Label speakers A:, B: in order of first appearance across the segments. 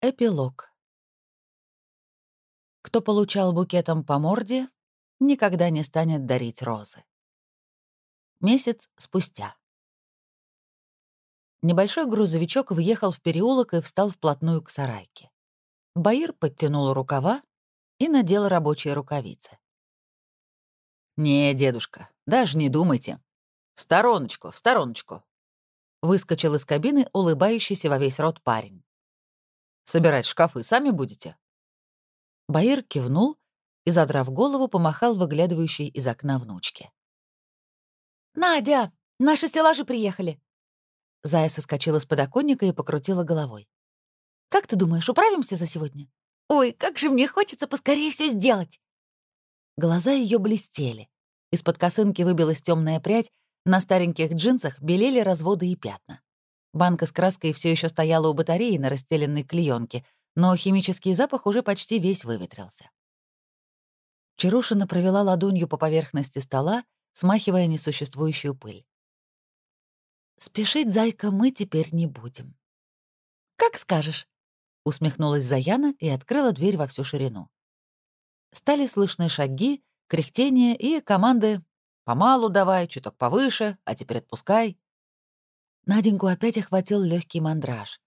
A: Эпилог. Кто получал букетом по морде, никогда не станет дарить розы. Месяц спустя. Небольшой грузовичок въехал в переулок и встал вплотную к сарайке. Баир подтянул рукава и надел рабочие рукавицы.
B: «Не, дедушка, даже не думайте. В стороночку, в стороночку!»
A: Выскочил из кабины улыбающийся во весь рот парень.
B: Собирать шкафы сами будете?»
A: Баир кивнул и, задрав голову, помахал выглядывающей из окна внучке.
C: «Надя, наши стеллажи приехали!»
A: Зая соскочила с подоконника и покрутила головой.
C: «Как ты думаешь, управимся за сегодня? Ой, как же мне хочется поскорее все сделать!»
A: Глаза ее блестели. Из-под косынки выбилась темная прядь, на стареньких джинсах белели разводы и пятна. Банка с краской все еще стояла у батареи на расстеленной клеенке, но химический запах уже почти весь выветрился. Чарушина провела ладонью по поверхности стола, смахивая несуществующую пыль. «Спешить, зайка, мы теперь не будем».
C: «Как скажешь», —
A: усмехнулась Заяна и открыла дверь во всю ширину. Стали слышны шаги, кряхтение и команды «Помалу давай, чуток повыше, а теперь отпускай». Наденьку опять охватил легкий мандраж.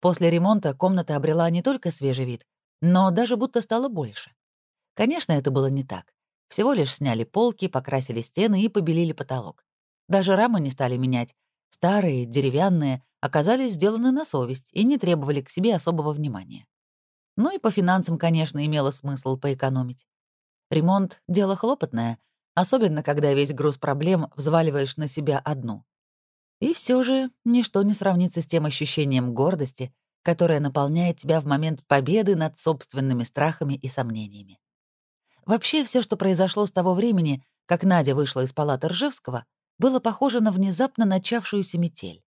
A: После ремонта комната обрела не только свежий вид, но даже будто стало больше. Конечно, это было не так. Всего лишь сняли полки, покрасили стены и побелили потолок. Даже рамы не стали менять. Старые, деревянные, оказались сделаны на совесть и не требовали к себе особого внимания. Ну и по финансам, конечно, имело смысл поэкономить. Ремонт — дело хлопотное, особенно когда весь груз проблем взваливаешь на себя одну. И все же ничто не сравнится с тем ощущением гордости, которое наполняет тебя в момент победы над собственными страхами и сомнениями. Вообще, все, что произошло с того времени, как Надя вышла из палаты Ржевского, было похоже на внезапно начавшуюся метель.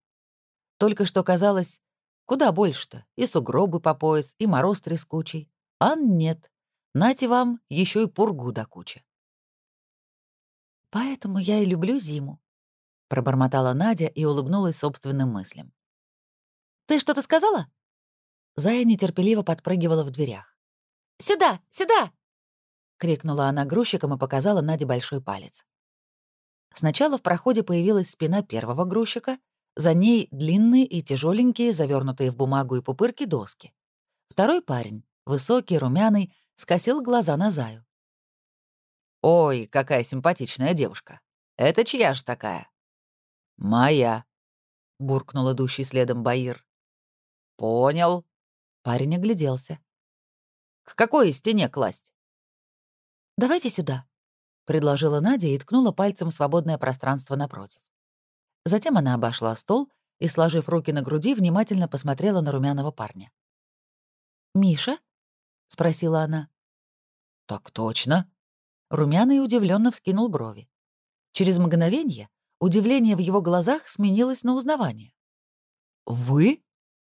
A: Только что казалось, куда больше-то, и сугробы по пояс, и мороз трескучий. А нет, нате вам еще и пургу до кучи. Поэтому я и люблю зиму, пробормотала Надя и улыбнулась собственным мыслям.
C: «Ты что-то сказала?»
A: Зая нетерпеливо подпрыгивала в дверях.
C: «Сюда! Сюда!»
A: — крикнула она грузчиком и показала Наде большой палец. Сначала в проходе появилась спина первого грузчика, за ней длинные и тяжеленькие, завернутые в бумагу и пупырки доски. Второй парень, высокий, румяный, скосил глаза на Заю.
B: «Ой, какая симпатичная девушка! Это чья же такая?» «Моя», — буркнул идущий следом Баир. «Понял».
A: Парень огляделся.
B: «К какой стене класть?»
A: «Давайте сюда», — предложила Надя и ткнула пальцем свободное пространство напротив. Затем она обошла стол и, сложив руки на груди, внимательно посмотрела на румяного парня. «Миша?» — спросила она.
B: «Так точно».
A: Румяный удивленно вскинул брови. Через мгновение Удивление в его глазах сменилось на узнавание.
B: «Вы?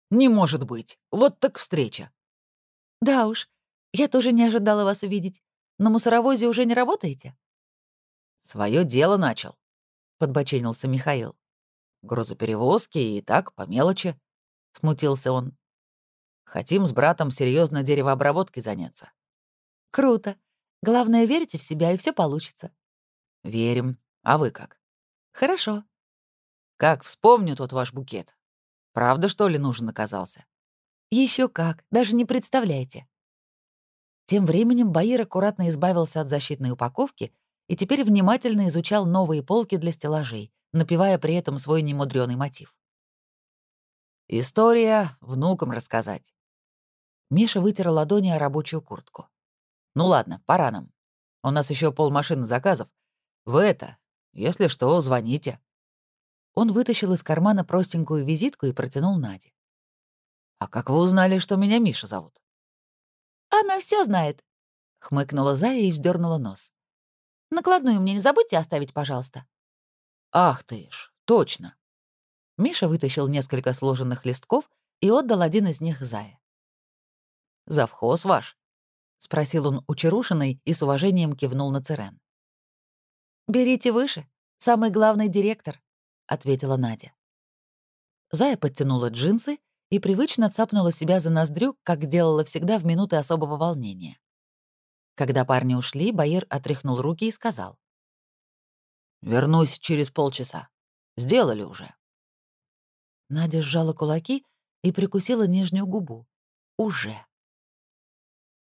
B: Не может быть. Вот так встреча».
C: «Да уж, я тоже не ожидала вас увидеть. На мусоровозе уже не работаете?»
B: Свое дело начал», — подбоченился Михаил. «Грузоперевозки и так, по мелочи», — смутился он. «Хотим с братом серьезно деревообработкой заняться».
C: «Круто. Главное, верьте в себя, и все получится».
B: «Верим. А вы как?»
C: Хорошо.
B: Как вспомню тот ваш букет. Правда, что ли, нужен оказался?
C: Еще как, даже не представляете.
A: Тем временем Баир аккуратно избавился от защитной упаковки и теперь внимательно изучал новые полки для стеллажей, напевая при этом свой немудрёный мотив.
B: «История внукам рассказать».
A: Миша вытер ладони о рабочую куртку.
B: «Ну ладно, пора нам. У нас еще полмашины заказов. Вы это, если что, звоните».
A: Он вытащил из кармана простенькую визитку и протянул Наде.
B: «А как вы узнали, что меня Миша зовут?»
C: «Она все знает», —
A: хмыкнула Зая и вздернула нос.
C: «Накладную мне не забудьте оставить, пожалуйста».
B: «Ах ты ж, точно».
A: Миша вытащил несколько сложенных листков и отдал один из них Зае.
B: «Завхоз ваш?»
A: — спросил он у Чарушиной и с уважением кивнул на Церен.
C: «Берите выше. Самый главный директор», — ответила Надя.
A: Зая подтянула джинсы и привычно цапнула себя за ноздрю, как делала всегда в минуты особого волнения. Когда парни ушли, Баир отряхнул руки и сказал. «Вернусь через полчаса. Сделали уже». Надя сжала кулаки и прикусила нижнюю губу. «Уже».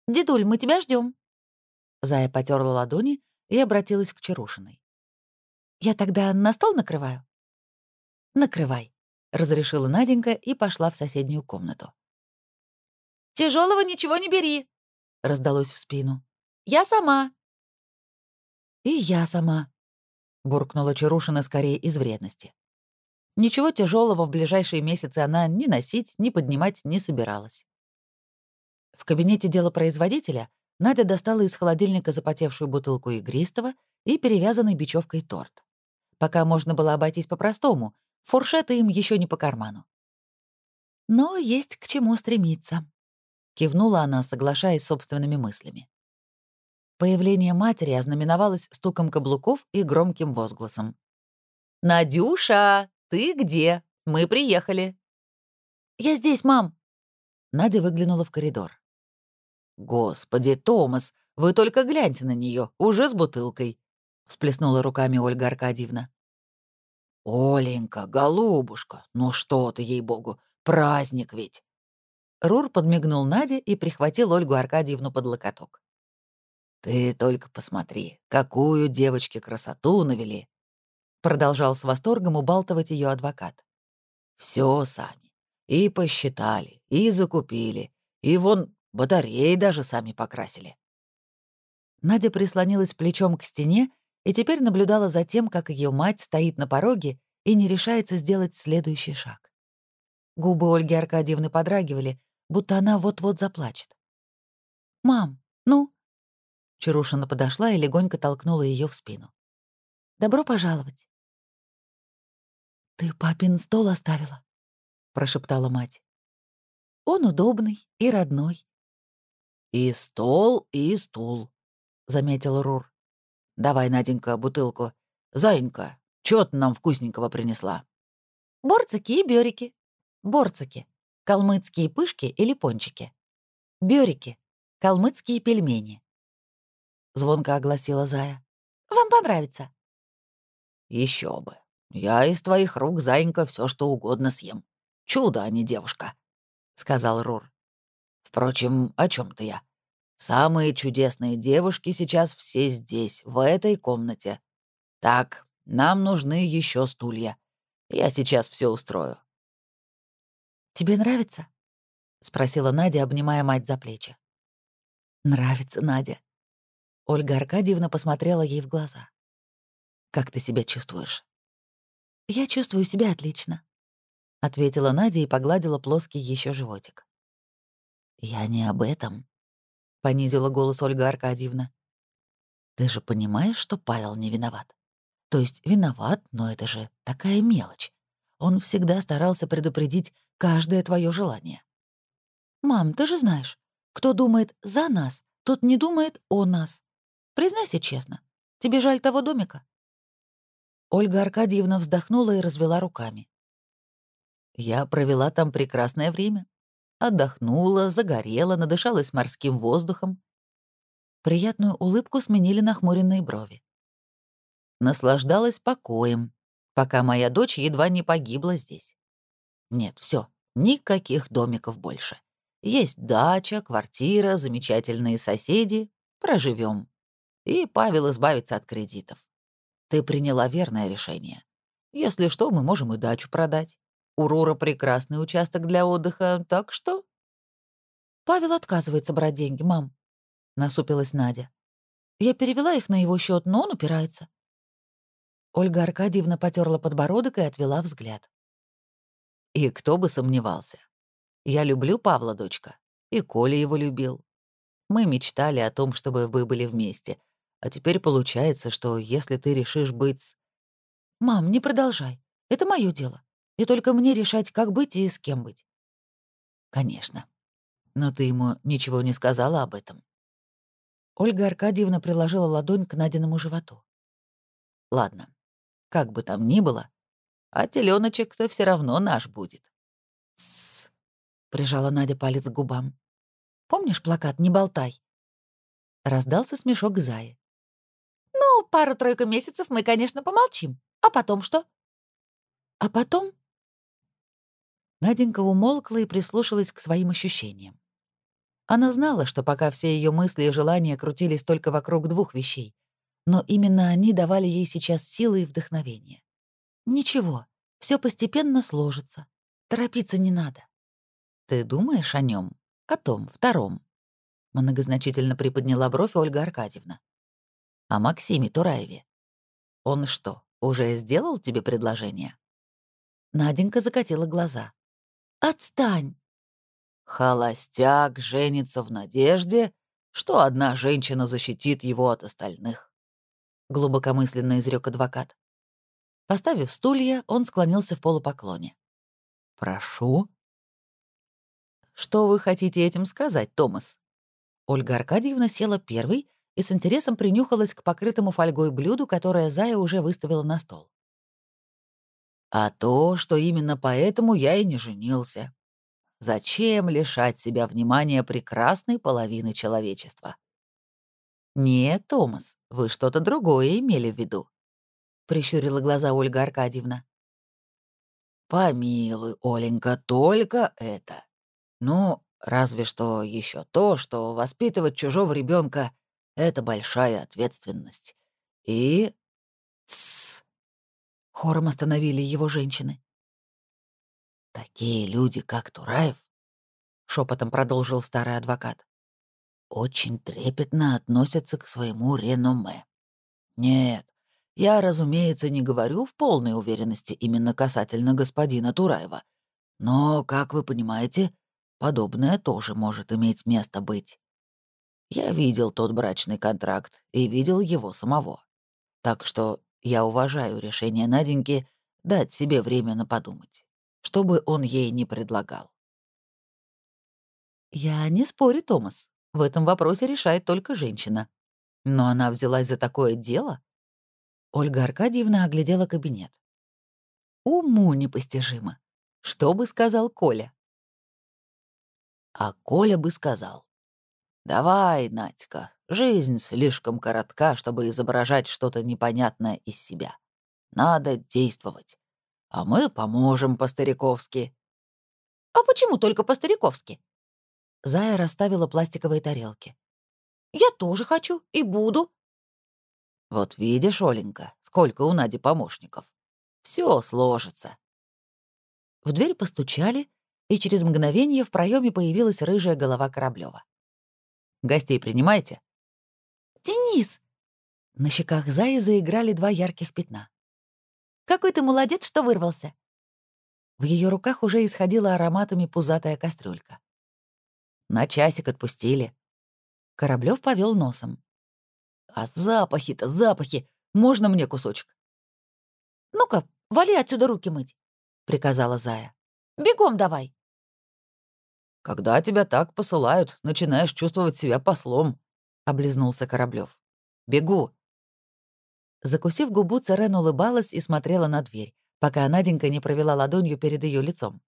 C: «Дедуль, мы тебя ждем.
A: Зая потерла ладони и обратилась к Чарушиной.
C: «Я тогда на стол накрываю?»
A: «Накрывай», — разрешила Наденька и пошла в соседнюю комнату.
C: Тяжелого ничего не бери», —
A: раздалось в спину.
C: «Я сама».
A: «И я сама», — буркнула Чарушина скорее из вредности. Ничего тяжелого в ближайшие месяцы она ни носить, ни поднимать не собиралась. В кабинете делопроизводителя Надя достала из холодильника запотевшую бутылку игристого и перевязанный бечевкой торт. Пока можно было обойтись по-простому, фуршеты им еще не по карману. Но есть к чему стремиться. Кивнула она, соглашаясь с собственными мыслями. Появление матери ознаменовалось стуком каблуков и громким возгласом. «Надюша, ты где? Мы приехали!»
C: «Я здесь, мам!»
A: Надя выглянула в коридор. «Господи, Томас, вы только гляньте на нее, уже с бутылкой!» — всплеснула руками Ольга Аркадьевна. «Оленька, голубушка, ну что ты, ей-богу, праздник ведь!» Рур подмигнул Наде и прихватил Ольгу Аркадьевну под локоток. «Ты только посмотри, какую девочке красоту навели!» Продолжал с восторгом убалтывать ее адвокат. Все сами. И посчитали, и закупили. И вон Батареи даже сами покрасили. Надя прислонилась плечом к стене и теперь наблюдала за тем, как ее мать стоит на пороге и не решается сделать следующий шаг. Губы Ольги Аркадьевны подрагивали, будто она вот-вот заплачет. «Мам, ну?» Чарушина подошла и легонько толкнула ее в спину. «Добро пожаловать». «Ты папин стол оставила?» — прошептала мать. «Он удобный и родной. «И стол, и стул», — заметил Рур. «Давай, Наденька, бутылку. Заинька, чё ты нам вкусненького принесла?»
C: «Борцики и бёрики. Борцики. Калмыцкие пышки или пончики. Бёрики. Калмыцкие пельмени».
A: Звонко огласила Зая.
C: «Вам понравится».
A: Еще бы. Я из твоих рук, Заинька, все что угодно съем. Чудо, а не девушка», — сказал Рур. Впрочем, о чем то я? Самые чудесные девушки сейчас все здесь, в этой комнате. Так, нам нужны еще стулья. Я сейчас все устрою.
C: Тебе нравится? спросила Надя, обнимая мать за плечи.
A: Нравится, Надя. Ольга Аркадьевна посмотрела ей в глаза. Как ты себя чувствуешь?
C: Я чувствую себя отлично,
A: ответила Надя и погладила плоский еще животик. «Я не об этом», — понизила голос Ольга Аркадьевна. «Ты же понимаешь, что Павел не виноват? То есть виноват, но это же такая мелочь. Он всегда старался предупредить каждое твое желание».
C: «Мам, ты же знаешь, кто думает за нас, тот не думает о нас. Признайся честно, тебе жаль того домика?»
A: Ольга Аркадьевна вздохнула и развела руками. «Я провела там прекрасное время. Отдохнула, загорела, надышалась морским воздухом. Приятную улыбку сменили нахмуренные брови. Наслаждалась покоем, пока моя дочь едва не погибла здесь. Нет, все, никаких домиков больше. Есть дача, квартира, замечательные соседи. Проживем. И Павел избавится от кредитов. Ты приняла верное решение. Если что, мы можем и дачу продать. У Рура прекрасный участок для отдыха, так что...»
C: «Павел отказывается брать деньги, мам», — насупилась Надя. «Я перевела их на его счет, но он упирается».
A: Ольга Аркадьевна потерла подбородок и отвела взгляд. «И кто бы сомневался. Я люблю Павла, дочка, и Коля его любил. Мы мечтали о том, чтобы вы были вместе, а теперь получается, что если ты решишь быть...»
C: «Мам, не продолжай. Это мое дело. И только мне решать, как быть и с кем быть.
A: Конечно. Но ты ему ничего не сказала об этом. Ольга Аркадьевна приложила ладонь к Надиному животу. Ладно, как бы там ни было, а теленочек то все равно наш будет. Тссс.
C: прижала Надя палец к губам. «Помнишь плакат «Не болтай»?» Раздался смешок Заи. «Ну, пару-тройку месяцев мы, конечно, помолчим. А потом что?» «А потом?» Наденька умолкла и прислушалась к своим ощущениям. Она знала, что пока все ее мысли и желания крутились только вокруг двух вещей, но именно они давали ей сейчас силы и вдохновение. Ничего, все постепенно сложится. Торопиться не надо. Ты думаешь о нем, о том, втором? Многозначительно приподняла бровь Ольга Аркадьевна. О Максиме Тураеве. Он что, уже сделал тебе предложение? Наденька закатила глаза. «Отстань!» Холостяк женится в надежде, что одна женщина защитит его от остальных. Глубокомысленно изрек адвокат. Поставив стулья, он склонился в полупоклоне. «Прошу». «Что вы хотите этим сказать, Томас?» Ольга Аркадьевна села первой и с интересом принюхалась к покрытому фольгой блюду, которое Зая уже выставила на стол. «А то, что именно поэтому я и не женился. Зачем лишать себя внимания прекрасной половины человечества? Нет, Томас, вы что-то другое имели в виду. Прищурила глаза Ольга Аркадьевна. Помилуй, Оленька, только это. Ну, разве что еще то, что воспитывать чужого ребенка это большая ответственность. И... Тссс. Хором остановили его женщины. Такие люди, как Тураев, шепотом продолжил старый адвокат, очень трепетно относятся к своему реноме. Нет, я, разумеется, не говорю в полной уверенности именно касательно господина Тураева. Но, как вы понимаете, подобное тоже может иметь место быть. Я видел тот брачный контракт и видел его самого. Так что я уважаю решение Наденьки дать себе время на подумать что бы он ей не предлагал. «Я не спорю, Томас. В этом вопросе решает только женщина. Но она взялась за такое дело?» Ольга Аркадьевна оглядела кабинет. «Уму непостижимо. Что бы сказал Коля?» А Коля бы сказал. «Давай, Надька, жизнь слишком коротка, чтобы изображать что-то непонятное из себя. Надо действовать а мы поможем по-стариковски». «А почему только по-стариковски?» Зая расставила пластиковые тарелки. «Я тоже хочу и буду». «Вот видишь, Оленька, сколько у Нади помощников. Все сложится». В дверь постучали, и через мгновение в проеме появилась рыжая голова Кораблева. «Гостей принимайте». «Денис!» На щеках Заи заиграли два ярких пятна. Какой ты молодец, что вырвался!» В ее руках уже исходила ароматами пузатая кастрюлька. «На часик отпустили». Кораблев повел носом. «А запахи-то, запахи! Можно мне кусочек?» «Ну-ка, вали отсюда руки мыть», — приказала Зая. «Бегом давай». «Когда тебя так посылают, начинаешь чувствовать себя послом», — облизнулся Кораблев. «Бегу, Закусив губу, Церен улыбалась и смотрела на дверь, пока Наденька не провела ладонью перед ее лицом.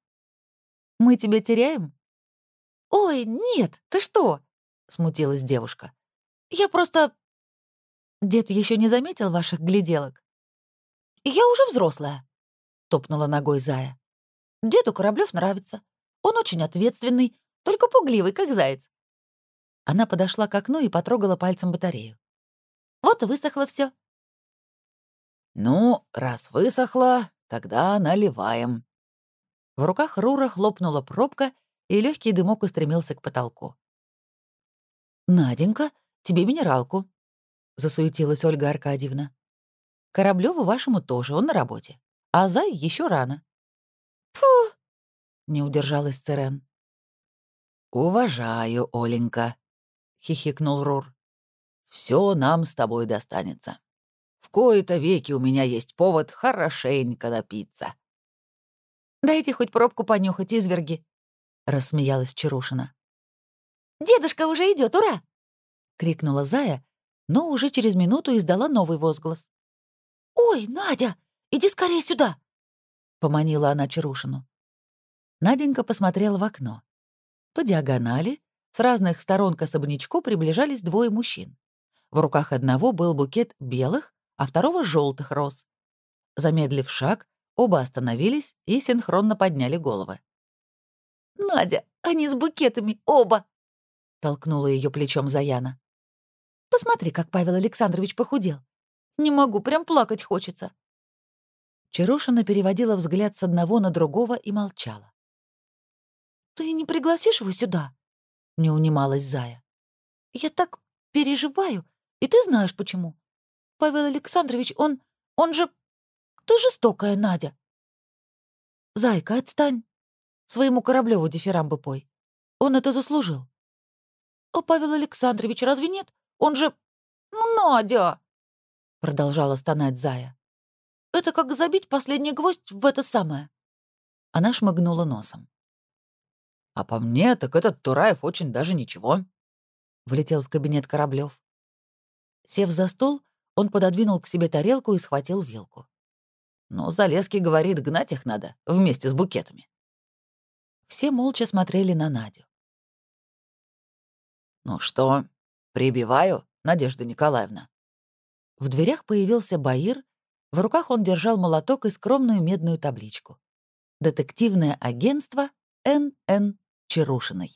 C: «Мы тебя теряем?» «Ой, нет, ты что?» — смутилась девушка. «Я просто...» «Дед еще не заметил ваших гляделок?» «Я уже взрослая», — топнула ногой Зая. «Деду Кораблёв нравится. Он очень ответственный, только пугливый, как заяц». Она подошла к окну и потрогала пальцем батарею. «Вот и высохло все. «Ну, раз высохло, тогда наливаем». В руках Рура хлопнула пробка, и легкий дымок устремился к потолку. «Наденька, тебе минералку», — засуетилась Ольга Аркадьевна. «Кораблёву вашему тоже, он на работе. А Зай еще рано». «Фу!» — не удержалась Церен. «Уважаю, Оленька», — хихикнул Рур. Все нам с тобой достанется». В кои-то веки у меня есть повод хорошенько напиться. «Дайте хоть пробку понюхать, изверги», — рассмеялась Чарушина. «Дедушка уже идет, ура!» — крикнула Зая, но уже через минуту издала новый возглас. «Ой, Надя, иди скорее сюда!» — поманила она Чарушину. Наденька посмотрела в окно.
A: По диагонали с разных сторон к особнячку приближались двое мужчин. В руках одного был букет белых, а второго — желтых роз. Замедлив шаг, оба остановились и синхронно подняли головы.
C: «Надя, они с букетами, оба!»
A: — толкнула ее плечом Заяна.
C: «Посмотри, как Павел Александрович похудел. Не могу, прям плакать хочется».
A: Чарушина переводила взгляд с одного на другого и молчала.
C: «Ты не пригласишь его сюда?» — не унималась Зая. «Я так переживаю, и ты знаешь почему. Павел Александрович, он... он же... Ты жестокая, Надя». «Зайка, отстань. Своему Кораблёву дифирамбы пой. Он это заслужил». «А Павел Александрович разве нет? Он же... Ну, Надя!» Продолжала стонать Зая. «Это как забить последний гвоздь в это самое».
A: Она шмыгнула носом. «А по мне, так этот Тураев очень даже ничего», — влетел в кабинет Кораблёв. Сев за стол, он пододвинул к себе тарелку и схватил вилку. «Но Залеский говорит, гнать их надо вместе с букетами». Все молча смотрели на Надю. «Ну что, прибиваю, Надежда Николаевна?» В дверях появился Баир, в руках он держал молоток и скромную медную табличку. Детективное агентство Н.Н. Чарушиной.